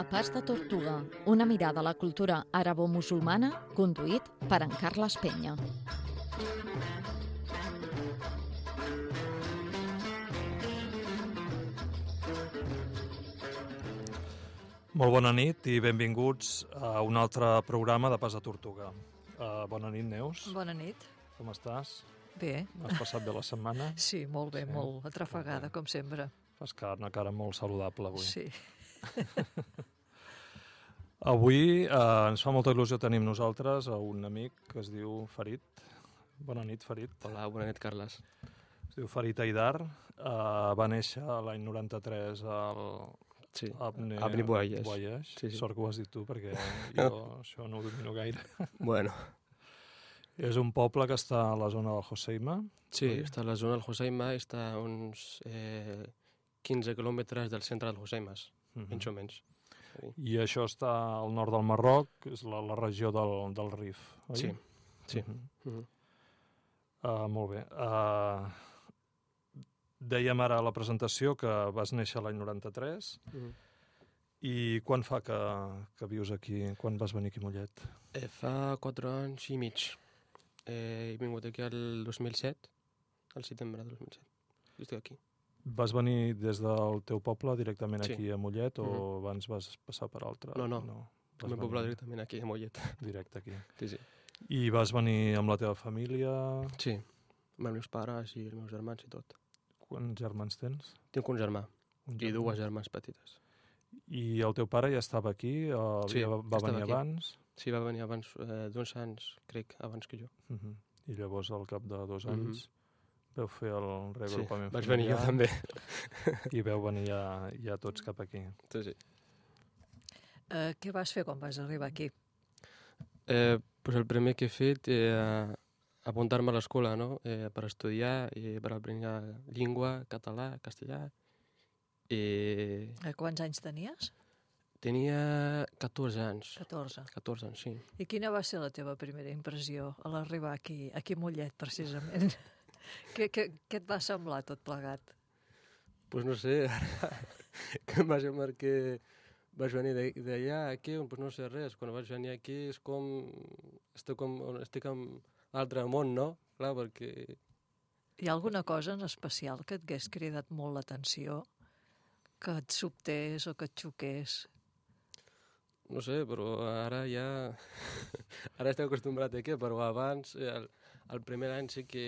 A Pas de Tortuga, una mirada a la cultura arabo-musulmana, conduït per en Carles Penya. Molt bona nit i benvinguts a un altre programa de Pas de Tortuga. Uh, bona nit, Neus. Bona nit. Com estàs? Bé. Has passat bé la setmana? Sí, molt bé, Sí? molt atrafegada, com sempre. Fas cara, una cara molt saludable avui. Sí. Avui eh, ens fa molta il·lusió tenir nosaltres a un amic que es diu Farid. Bona nit, Farid. Hola, bona nit, Carles. Es diu Farid Aidar. Uh, va néixer l'any 93 al Sí, Abne... Abni Boaies. Boaies. Sí, sí. Sort que ho has dit tu, perquè jo això no ho domino gaire. Bueno, És un poble que està a la zona del Joseima. sí, Oi? està a la zona del Joseima, està a uns eh, 15 quilòmetres del centre del Joseimas, Mhm. menys o menys. I això està al nord del Marroc, és la, la regió del, del Rif, oi? Sí, sí. Mhm. Mhm. Uh, molt bé. Uh, dèiem ara a la presentació que vas néixer l'any 93 Mhm. i quan fa que, que vius aquí? Quan vas venir aquí a Mollet? Eh, fa 4 anys i mig. Eh, he vingut aquí al 2007, al setembre del 2007. I estic aquí. Vas venir des del teu poble directament Sí. aquí a Mollet o Mhm. abans vas passar per altre? No, no. no El meu poble directament aquí, a Mollet. directe aquí. Sí, sí. I vas venir amb la teva família? Sí, amb els meus pares i els meus germans i tot. Quants germans tens? Tinc un germà Un i germà. dues germans petites. I el teu pare ja estava aquí? Uh, Sí, ja va, va estava venir aquí. abans? Sí, va venir abans, eh, dos anys, crec, abans que jo. Uh -huh. I llavors, al cap de dos Mhm. anys, veu fer el Sí, reagrupament vaig venir jo també. i veu venir ja, ja tots cap aquí. Sí, sí. Uh, què vas fer quan vas arribar aquí? Eh, pues el primer que he fet eh, apuntar-me a l'escola, no? Eh, per estudiar i per aprendre llengua, català, castellà. I Uh, quants anys tenies? tenia 14 anys. 14. 14 anys, sí. I quina va ser la teva primera impressió a l'arribar aquí, aquí a Mollet, precisament? què, què, què et va semblar tot plegat? Pues no sé, que em va semblar que vaig venir de- d'allà aquí, pues no sé res. Quan vaig venir aquí és com... Estic, com, estic en altre món, no? Clar, perquè Hi ha alguna cosa en especial que et hagués cridat molt l'atenció? Que et sobtés o que et xoqués? No sé, però ara ja... ara estic acostumbrat aquí, però abans, eh, el, el primer any sí que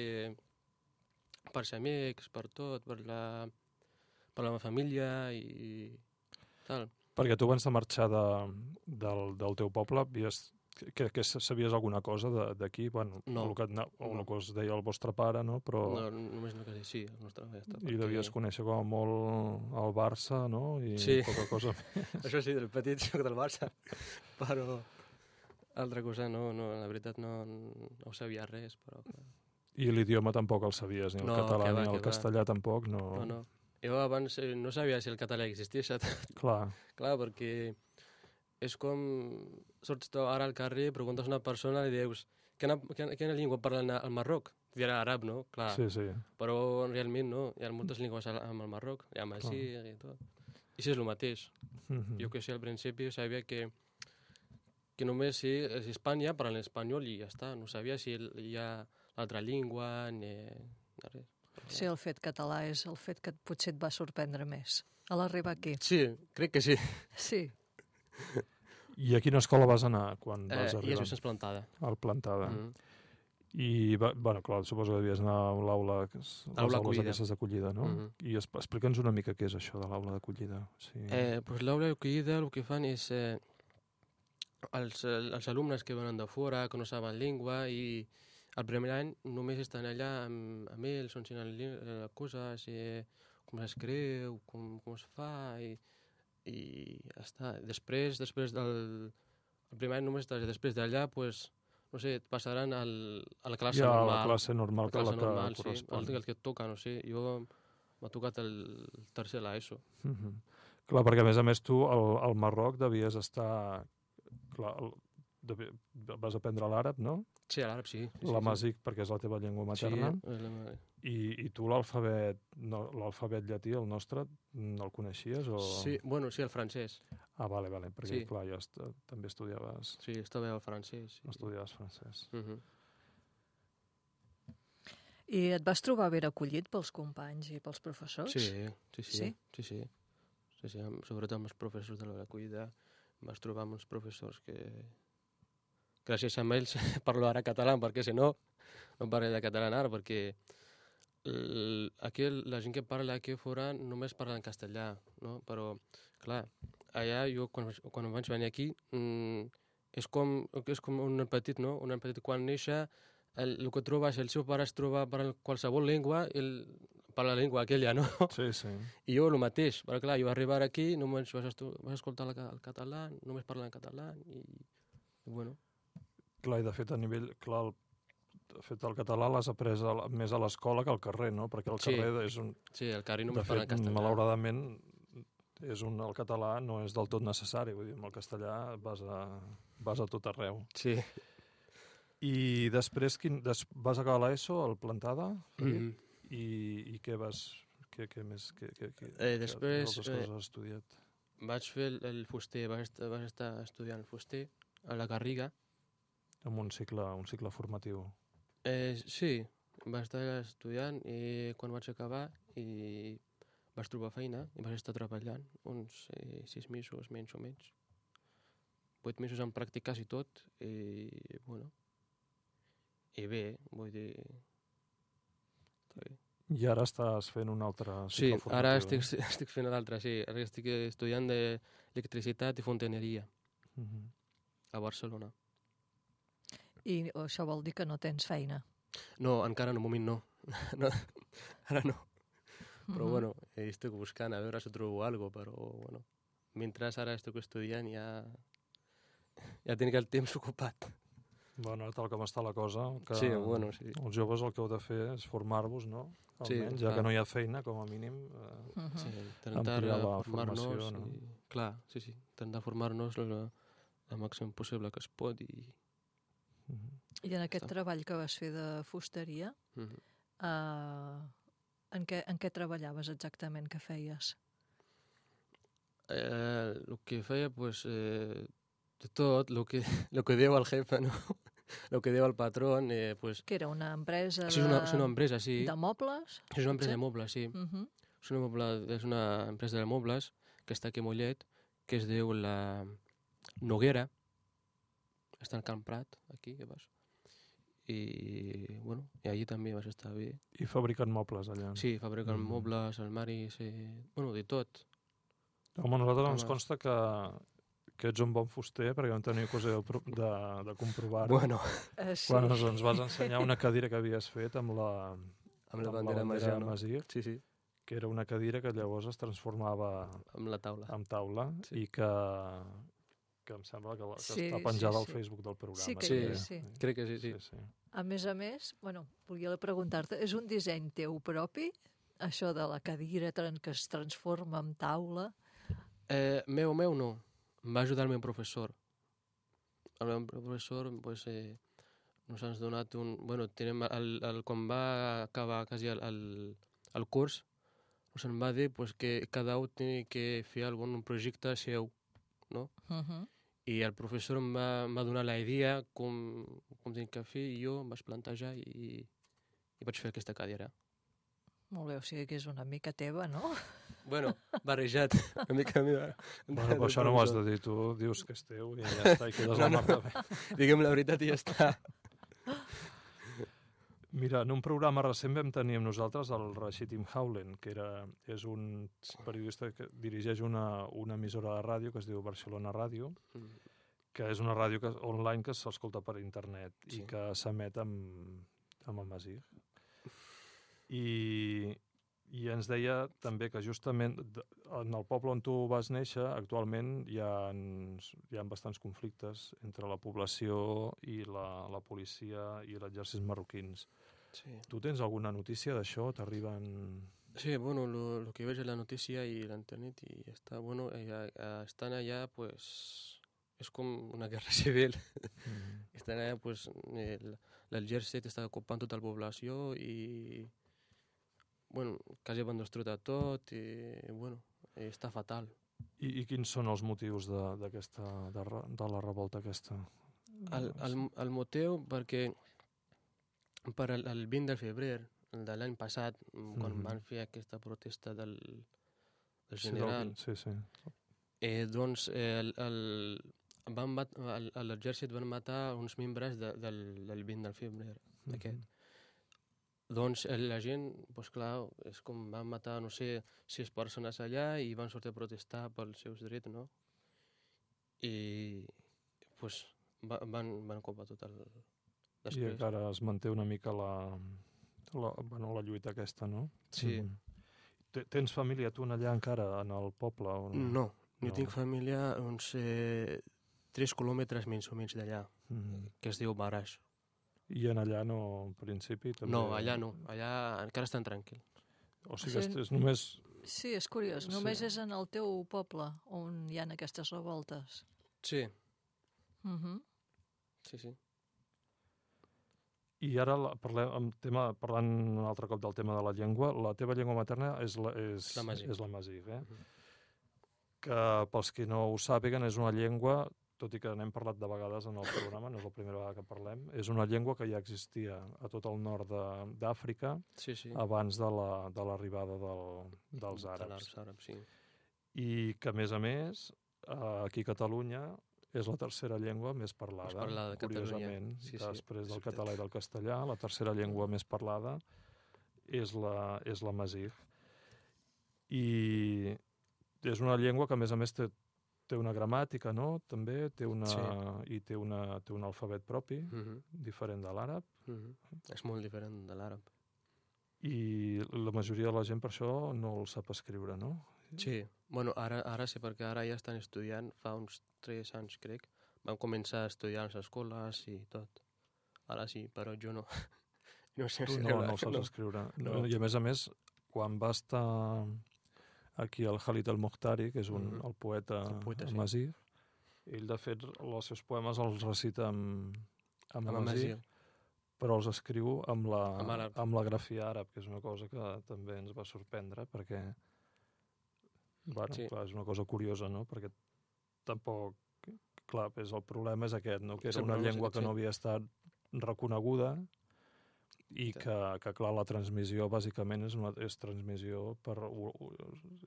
per ser amics, per tot, per la, per la meva família i tal. Perquè tu abans de marxar de, del, del teu poble havies, que, que sabies alguna cosa de- d'aquí? Bueno, No. el que, No. el que us deia el vostre pare, no? Però... No, només no que sí, el nostre ja està. I devies conèixer com molt el Barça, no? I Sí. poca cosa. Això sí, del petit joc del Barça, però altra cosa no, no, la veritat no, no ho sabia res, però... I l'idioma tampoc el sabies, ni el No, català va, ni el que va. castellà tampoc, no. No, no. Jo abans eh, no sabia si el català existia. Clar, Clar, perquè és com... Sorts tu ara al carrer, preguntes a una persona i dius quina, quina, quina llengua parlen al Marroc? Dirà àrab, no? Clar. sí, sí. Però realment no. Hi ha moltes llengües al- el Marroc. Hi ha Masí i tot. I això és el mateix. Mhm. Jo que sé, al principi sabia que que només si és Espanya parlen espanyol i ja està. No sabia si hi ha l'altra llengua ni res. Sí, el fet català és el fet que potser et va sorprendre més a l'arribar aquí. Sí, crec que sí. Sí. I a quina escola vas anar quan Eh, vas I arribar? és Vicenç Plantada. Al Plantada. Mm. I, va, bueno, clar, suposo que devies anar a l'aula, que és- les Aula aules acollida. aquestes d'acollida, no? Mhm. I es- explica'ns una mica què és això de l'aula d'acollida. Sí. Eh, pues l'aula d'acollida el que fan és eh, els, eh, els alumnes que venen de fora, que no saben llengua i el primer any només estan allà amb, amb ells, ensenyant eh, coses, eh, com s'escriu, com, com es fa i, i ja està. Després, després del el primer any només estàs, després d'allà, pues, no sé, et passaran al, a la classe ja a normal. la classe normal, la que la classe que normal, sí, correspon. el, que et toca, no sé. Jo m'ha tocat el tercer a l'ESO. Mhm. Clar, perquè a més a més tu al, al Marroc devies estar... Clar, el, devi, vas aprendre l'àrab, no? Sí, l'àrab sí. sí, sí, L'amàsic, perquè és la teva llengua materna. Sí, és la- I, I tu l'alfabet no, l'alfabet llatí, el nostre, no el coneixies? O... sí, bueno, sí, el francès. Ah, vale, vale, perquè, Sí. clar, ja est també estudiaves, Sí, estava al francès. Sí. estudiaves francès. Uh -huh. I et vas trobar ben acollit pels companys i pels professors? Sí, sí, sí. Sí? Sí, sí. sí. sí, sí sobretot amb els professors de l'acollida vaig trobar amb uns professors que... Gràcies a ells parlo ara català, perquè si no, no parlo de català ara, perquè el, aquí el- la gent que parla aquí fora només parla en castellà, no? Però, clar, allà jo quan, quan vaig venir aquí mm, és, com, és com un nen petit, no? Un nen petit quan neix el, el que troba és el seu pare es troba parlant qualsevol llengua, el, parla la llengua aquella, no? Sí, sí. I jo el mateix, perquè clar, jo arribar aquí, només vaig, estu- vaig escoltar ca- el català, només parlar en català, i, i bueno, Clar, i de fet a nivell... Clar, el, de fet el català l'has après a, més a l'escola que al carrer, no? Perquè al Sí. carrer és un... sí, el Cari De només parla en castellà. malauradament, és un, el català no és del tot necessari. Vull dir, amb el castellà vas a, vas a tot arreu. Sí. I després, quin, des, vas acabar l'ESO, el Plantada, Mm -hmm. i, i què vas... Què, què més? Què, què, què, Eh, després, Què altres eh, has estudiat? Vaig fer el, el fuster, vaig, vaig estar estudiant el fuster a la Garriga. Amb un cicle, un cicle formatiu. Eh, sí, vaig estar estudiant i quan vaig acabar i vaig trobar feina i vaig estar treballant uns eh, sis mesos, menys o menys. Vuit mesos en pràctiques i tot, i bueno, i bé, vull dir... Està bé. I ara estàs fent un altre Sí, cicle formatiu. ara eh? estic, estic fent l'altre, sí. Ara estic estudiant d'electricitat i fontaneria Mhm. a Barcelona. I això vol dir que no tens feina. No, encara en un moment no. no ara no. Però Mhm. bueno, eh, estic buscant a veure si trobo algo, però bueno, mentre ara estic estudiant ja ja tinc el temps ocupat. Bueno, tal com està la cosa, que Sí, bueno, sí. els joves el que heu de fer és formar-vos, no? Sí, Almenys, ja clar. que no hi ha feina, com a mínim, eh, Mhm. Sí, intentar Ampliar la eh, formar-nos. formació, no? i- Clar, sí, sí, intentar formar-nos el, el màxim possible que es pot i... I en aquest Està. treball que vas fer de fusteria, Mhm. eh, en, què, en què treballaves exactament? Què feies? Eh, el que feia, pues, eh, de tot, el que, lo que diu el jefe, no? Lo que diu el patrón, eh, pues... Que era una empresa És una, és una empresa, sí. de mobles? És una empresa potser? de mobles, sí. Mhm. És una, moble, és una empresa de mobles que està aquí a Mollet, que es diu la Noguera. Està al Camp Prat, aquí, que vas. I, bueno, i allí també vas estar bé. I fabriquen mobles allà. Sí, fabriquen Mhm. mobles, armaris, eh, bueno, de tot. Home, a nosaltres ens consta que, que ets un bon fuster, perquè vam tenir ocasió de, de, de comprovar Bueno, Eh, sí. quan ens, ens vas ensenyar una cadira que havies fet amb la, amb la bandera bandera Masano. Masir, Sí, sí, que era una cadira que llavors es transformava amb la taula. en taula Sí. i que, que em sembla que, la, que Sí, està penjada sí, al sí. Facebook del programa. Sí que també. és, sí. Crec que sí, sí. sí, sí. A més a més, bueno, volia preguntar-te, és un disseny teu propi? Això de la cadira que es transforma en taula? Eh, meu, meu no. Em va ajudar el meu professor. El meu professor, pues, eh, nos ha donat un... Bueno, tenim el, el, quan va acabar quasi el, el, el curs, nos en va dir pues, que cada un tenia que fer algun projecte seu. Uh -huh. I el professor em va, em va donar la idea com, com tenia que fer i jo em vaig plantejar i, i vaig fer aquesta cadira. Molt bé, o sigui que és una mica teva, no? Bueno, barrejat una mica meva. Bueno, però això no ho has de dir tu, dius que és teu i ja està, i quedes No, la no. marca bé. Diguem la veritat i ja està. Mira, en un programa recent vam tenir amb nosaltres el Rashid Imhaulen, que era, és un periodista que dirigeix una, una emissora de ràdio que es diu Barcelona Ràdio, que és una ràdio que, online que s'escolta per internet Sí. i que s'emet amb, amb el Masig. I, I ens deia també que justament en el poble on tu vas néixer actualment hi ha, hi ha bastants conflictes entre la població i la, la policia i l'exèrcit marroquins. Sí. Tu tens alguna notícia d'això? T'arriben... Sí, bueno, lo, lo que veig en la notícia i l'internet i està, bueno, eh, estan allà, pues, és com una guerra civil. Mm. Estan allà, pues, el- està ocupant tota la població i, bueno, quasi van destruir tot i, bueno, eh, està fatal. I, I quins són els motius de, d'aquesta, de, de la revolta aquesta? El, el, el motiu perquè per el, el 20 de febrer de l'any passat, mm, quan Mhm. van fer aquesta protesta del, del Sí, del- general, Sí, sí. eh, doncs eh, el, el, van l'exèrcit van matar uns membres de, del, del 20 de febrer. Aquest. Doncs eh, la gent, doncs clar, és com van matar, no sé, sis persones allà i van sortir a protestar pels seus drets, no? I doncs va, van, van copar tot el... I Després. encara es manté una mica la, la, bueno, la lluita aquesta, no? Sí. Te- Tens família tu allà encara, en el poble? O No, jo No. tinc família uns eh, 3 quilòmetres menys o menys d'allà, Mhm. que es diu Baraix. I en allà no, en principi? També... No, allà no, allà encara estan tranquils. O sigui, Sí. és només... Sí, és curiós. Sí. Només és en el teu poble on hi ha aquestes revoltes. Sí, Uh -huh. sí, sí. I ara la, parlem, amb tema, parlant un altre cop del tema de la llengua, la teva llengua materna és la, és, La Masig. és la Masig, eh? Mhm. Que pels que no ho sàpiguen és una llengua, tot i que n'hem parlat de vegades en el programa, no és la primera vegada que parlem, és una llengua que ja existia a tot el nord de- d'Àfrica Sí, sí. abans de la- de l'arribada la, del, dels àrabs. Dels àrabs, sí. I que, a més a més, eh, aquí a Catalunya és la tercera llengua més parlada, Més parlada de curiosament. Sí, sí, Després és del català i del castellà, la tercera llengua més parlada és la, és la Masig. I és una llengua que, a més a més, té, té una gramàtica, no?, també, té una, Sí. i té, una, té un alfabet propi, Uh -huh. diferent de l'àrab, Uh -huh. És molt diferent de l'àrab. i la majoria de la gent per això no el sap escriure, no? Sí, bueno, ara, ara sí, perquè ara ja estan estudiant, fa uns 3 anys, crec. Van començar a estudiar a les escoles i tot. Ara sí, però jo no. no sé Tu no, no el saps escriure. No. I a més a més, quan va estar aquí el Khalid el-Mokhtari, que és un, Mhm. el poeta, El poeta, sí. amazigh, ell de fet els seus poemes els recita amb, amb, Amb amazigh. però els escriu amb la, Amb àrab. amb la grafia àrab, que és una cosa que també ens va sorprendre, perquè bueno, Sí. clar, és una cosa curiosa, no? Perquè tampoc... Clar, és el problema és aquest, no? que era una llengua que no havia estat reconeguda i Sí. que, que, clar, la transmissió bàsicament és, una, és transmissió per... u- u-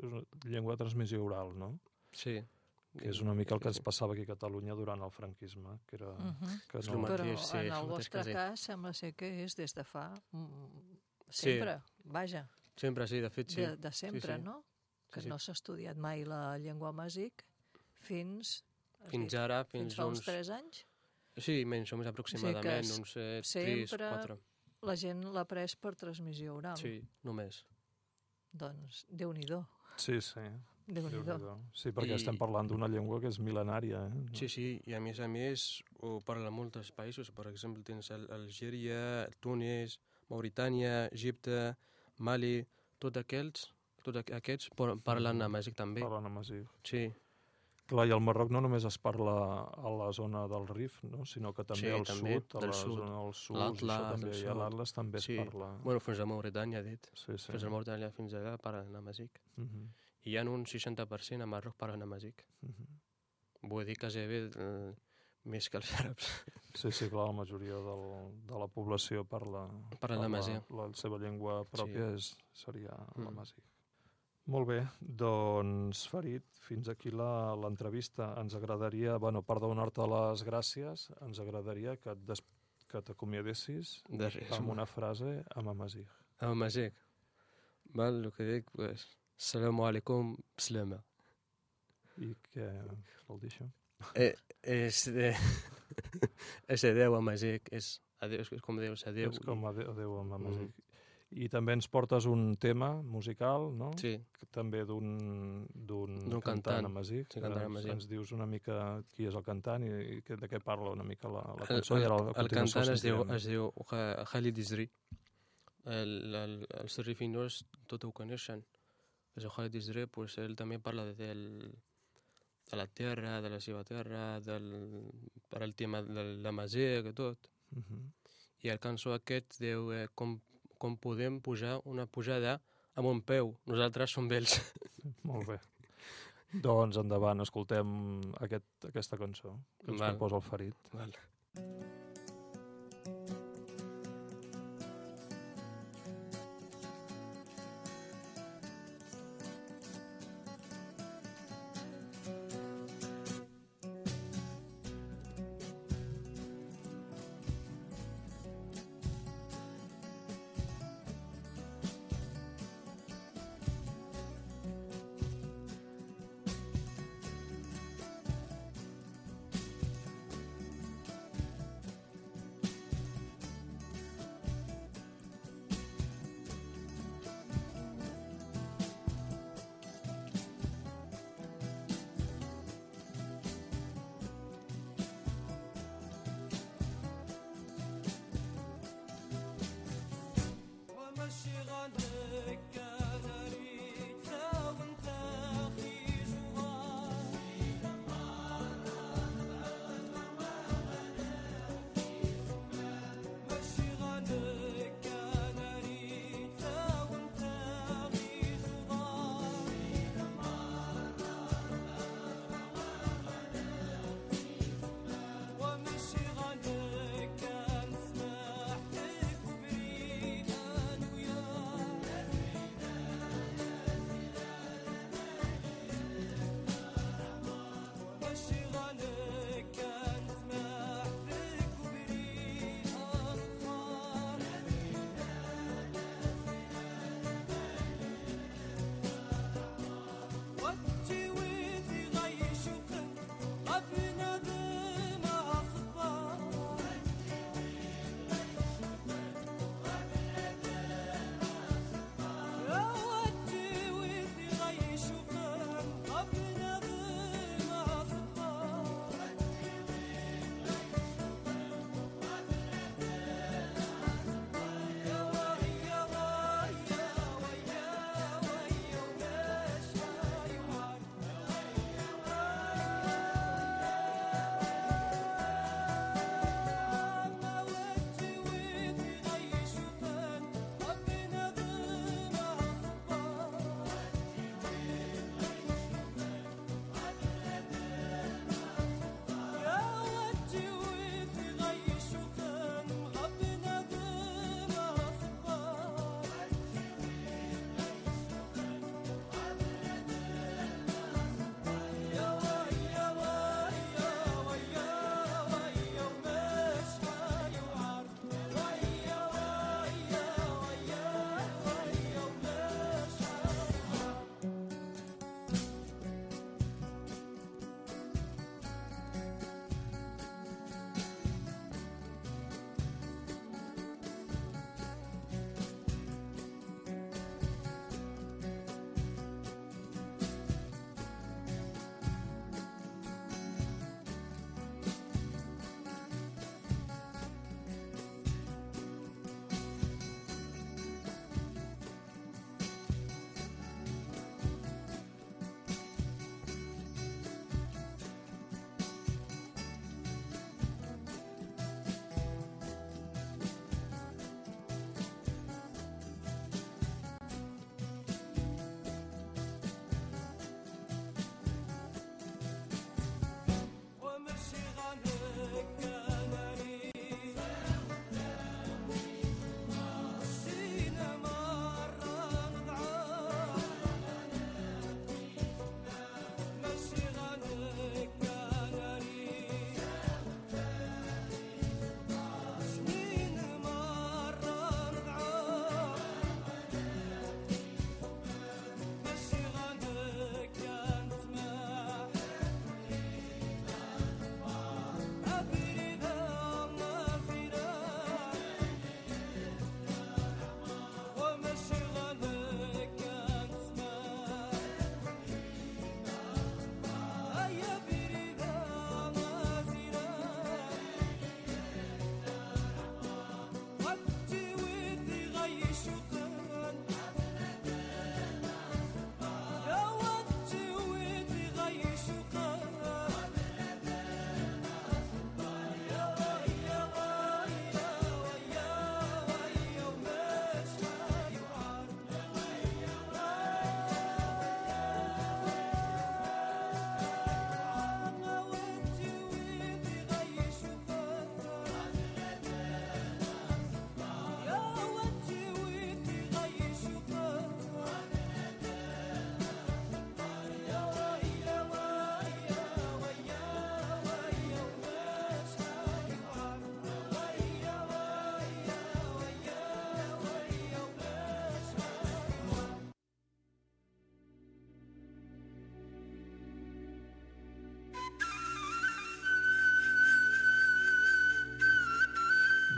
És una llengua de transmissió oral, no? Sí. Que és una mica el que Sí, ens passava aquí a Catalunya durant el franquisme, que era... Uh -huh. Que És no... Però mateix, sí, en el vostre cas, sí. cas sembla ser que és des de fa... mm, Sí. Sempre, vaja, Sempre, sí, de fet, sí. de, de sempre, sí. no? Que sí. no s'ha estudiat mai la llengua màsic fins... Fins dit, ara, fins fins fa uns uns... 3 anys, Sí, menys o més aproximadament, s- uns eh, 3, sempre 4. La gent l'ha pres per transmissió oral. Sí, només. Doncs, Déu-n'hi-do, Sí, sí. Déu-n'hi-do. Déu-n'hi-do. Sí, perquè I- estem parlant d'una llengua que és mil·lenària. Eh? Sí, sí, i a més a més ho parlen molts països, per exemple tens Al- Algèria, Tunis, Mauritània, Egipte, Mali, tots aquests, tots aqu- aquests parlen amàsic també. Parlant amazigh. Sí, Clar, i al Marroc no només es parla a la zona del Rif, no? sinó que també Sí, al també, sud, a la sud. zona del sud, L'Atlas, també, i a l'Atlas també Sí. es parla. bueno, fins a Mauritània, dit. sí, sí. Fins a Mauritània fins allà parlen amàsic. Mhm, I hi ha un 60% a Marroc parlen amàsic. mhm. Vull dir que gairebé eh, més que els àrabs. Sí, sí, clar, la majoria del, de la població parla... Parla l'amazigh. La, la seva llengua pròpia és, seria Mm. l'amazigh. Molt bé, doncs Farid, fins aquí la- l'entrevista. Ens agradaria, bueno, a de donar-te les gràcies, ens agradaria que, et des, que t'acomiadessis amb una frase amb amazigh. Amàsic. Val, el que dic, pues, Assalamu alaikum, bislama. I què vol dir això? Eh, és, de... és adeu amàsic, és, adeu, és com dius, adeu. És com adeu, adeu amb amazigh. Mm. I també ens portes un tema musical, no? Sí, també d'un cantant, cantant. amazigh. Sí, cantant Ens- amazigh. Ens dius una mica qui és el cantant i, i de què parla una mica la, la el, cançó. el, i ara a el continuació cantant es diu, es diu Kha- Khalid Isri. El, el, els rifinors tot ho coneixen. És el Khalid Isri, pues, ell també parla de, del, de la terra, de la seva terra, del, per al tema de l'amazigh i tot. Mhm. I el cançó aquest diu eh, com, com podem pujar una pujada amb un peu. Nosaltres som vells. Molt bé. Doncs endavant, escoltem aquest, aquesta cançó que ens Val. proposa el Farid. Vale.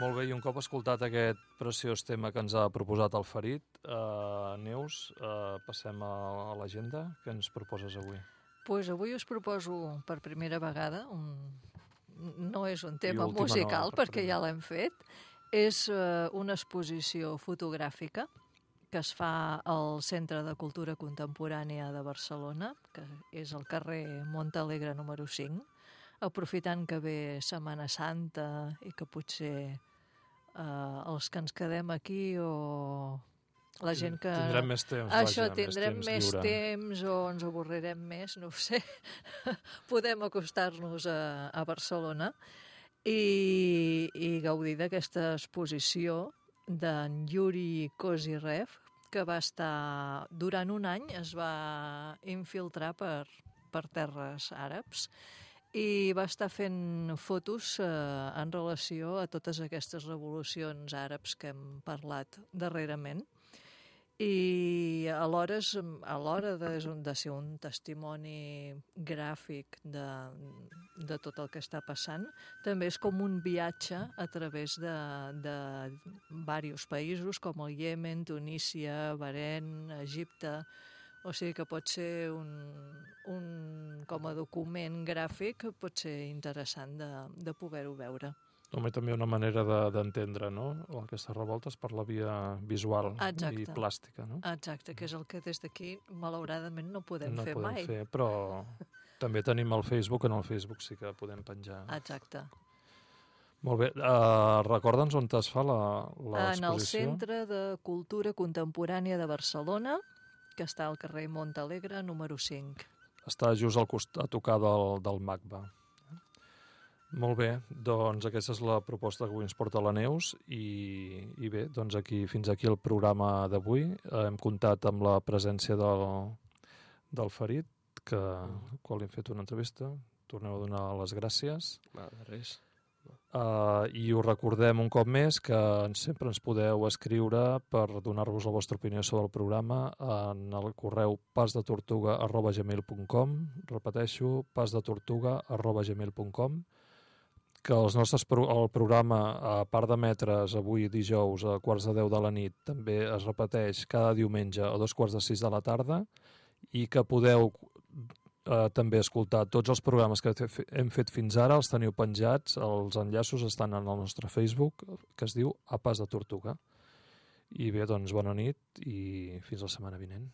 Molt bé, i un cop escoltat aquest preciós tema que ens ha proposat el Ferit, eh, Neus, eh, passem a, a l'agenda. Què ens proposes avui? pues avui us proposo per primera vegada, un... no és un tema última no, musical per perquè ja l'hem fet, és eh, una exposició fotogràfica que es fa al Centre de Cultura Contemporània de Barcelona, que és al carrer Montalegre número 5, aprofitant que ve Setmana Santa i que potser eh, els que ens quedem aquí o la gent que... Tindrem més temps, Això, vaja, tindrem més més lliure. temps o ens avorrirem més, no ho sé. Podem acostar-nos a, a Barcelona i, i gaudir d'aquesta exposició d'en Yuri Kozirev, que va estar durant un any, es va infiltrar per, per terres àrabs i va estar fent fotos eh, en relació a totes aquestes revolucions àrabs que hem parlat darrerament. I és- alhora de, de ser un testimoni gràfic de, de tot el que està passant, també és com un viatge a través de, de diversos països com el Iemen, Tunísia, Bahrein, Egipte, o sigui que pot ser un, un com a document gràfic, pot ser interessant de, de poder-ho veure. Home, també una manera de- d'entendre no? aquestes revoltes per la via visual Exacte. i plàstica. No? Exacte, que és el que des d'aquí, malauradament, no podem no fer podem mai. fer, però també tenim el Facebook, en el Facebook sí que podem penjar. Exacte. Molt bé, uh, recorda'ns on es fa la- En el l'exposició. Centre de Cultura Contemporània de Barcelona, que està al carrer Montalegre, número 5. Està just al costat, a tocar del, del MACBA. Molt bé, doncs aquesta és la proposta que avui ens porta la Neus i, i bé, doncs aquí, fins aquí el programa d'avui. Hem comptat amb la presència del, del Ferit, que, al qual hem fet una entrevista. Torneu a donar les gràcies. Va, de res. Uh, I us recordem un cop més que sempre ens podeu escriure per donar-vos la vostra opinió sobre el programa en el correu pasdetortuga arroba repeteixo, pasdetortuga arroba que els nostres pro el programa, a part d'emetre's avui dijous a quarts de 10 de la nit, també es repeteix cada diumenge a dos quarts de sis de la tarda i que podeu eh, també escoltar tots els programes que hem fet fins ara, els teniu penjats, els enllaços estan en el nostre Facebook, que es diu A Pas de Tortuga. I bé, doncs, bona nit i fins la setmana vinent.